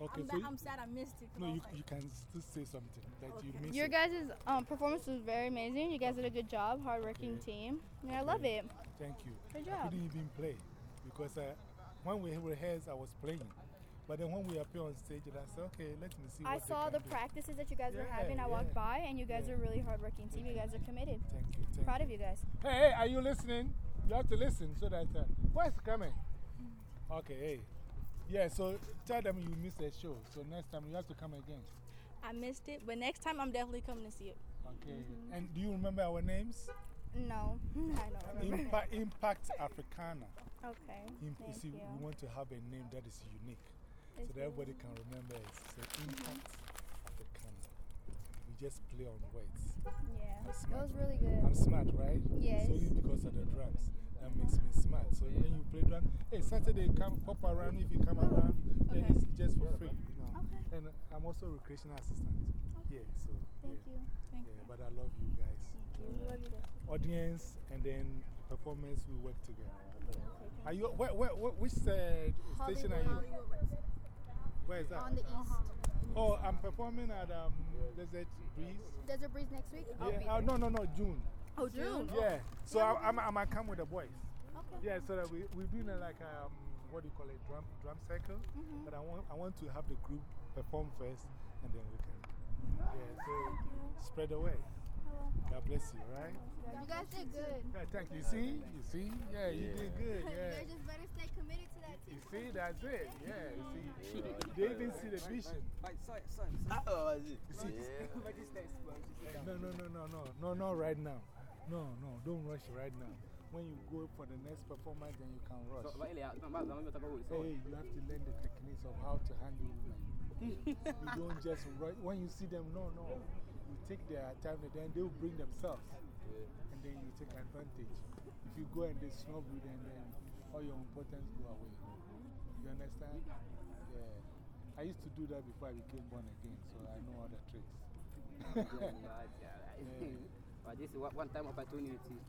Okay, I'm, so I'm sad I missed it. no, you, like, you can still say something that you missed. Your it. guys' um, performance was very amazing. You guys did a good job, hardworking Okay. team. And I love it. Thank you. Good I job. couldn't even play because uh, when we rehearsed, I was playing. But then when we appear on stage, and I said, okay, let me see I saw the do. practices that you guys were having. I walked by, and you guys Yeah. are a really hardworking team. You guys are committed. Thank you. Thank Proud you. of you guys. Hey, hey, are you listening? You have to listen so that. Uh, where's coming? Okay, hey. Yeah, so tell them you missed a show. So next time you have to come again. I missed it, but next time I'm definitely coming to see it. Okay. -hmm. And do you remember our names? No, I don't remember. Impact, Impact Africana. Okay. Im- you Thank see, you. we want to have a name that is unique so that you. everybody can remember it. So, Impact Africana. We just play on words. Yeah. I'm It smart. was really good. I'm smart, right? Yes. So you because of the drums. That makes me smart. So when you play hey, Saturday, come pop around. If you come around, then Okay. it's just for free. You know? Okay. And I'm also a recreational assistant. Yeah, so. Thank yeah. you. Thank Yeah, but I love you guys. We love you. Audience and then performance, we work together. Are you, where, where, where, which uh, station are you? Where is that? On the east. Oh, I'm performing at um, Desert Breeze. Desert Breeze next week? I'll Yeah, uh, no, no, no, June. Oh, June? Yeah, so I, I'm, I'm gonna come with the boys. Okay. Yeah, so that we, we're doing a, like um, what do you call it, drum, drum circle. -hmm. But I want, I want to have the group perform first and then we can. Yeah, so spread away. God bless you, right? You guys did good. Yeah, thank you. You See? You see? Yeah, you did good. You Yeah. guys just better stay committed to that team. You see, that's it. Yeah, you see, they even see the vision. Ah, oh, vas-y. You see? Yeah. No, no, no, no, no, no, not right now. No, no, don't rush right now. When you go for the next performance, then you can rush. So, ile ya, kama kama mimi nataka uisome. Hey, you have to learn the techniques of how to handle women. you don't just rush. When you see them, no, no. You take their time and then they'll bring themselves. And then you take advantage. If you go and they snub you, then, then all your importance go away. You understand? Yeah. I used to do that before I became born again, so I know all the tricks. Yeah. But this is one one time opportunity.